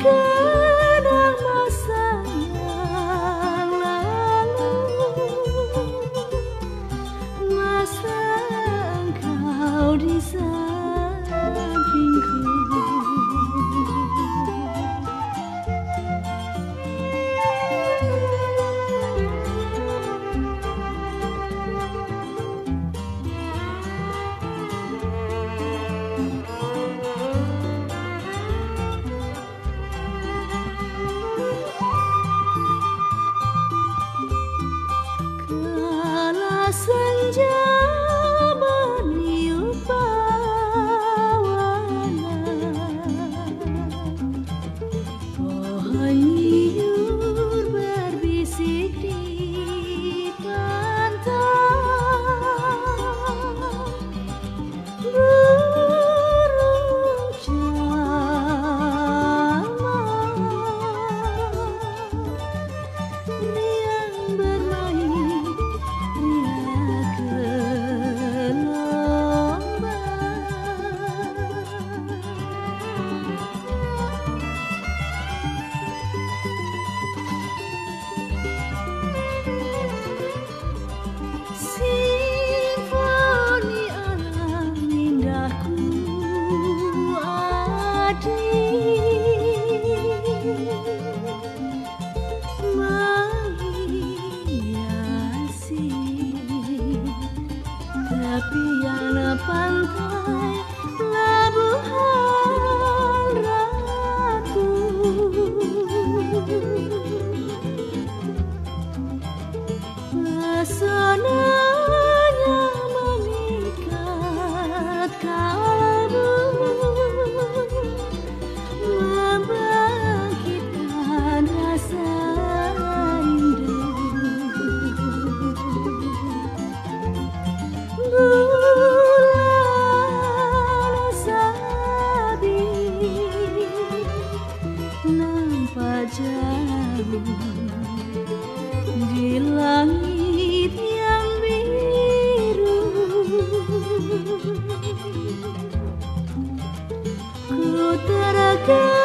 kenang masa yang lalu. Masa engkau di sana? girl.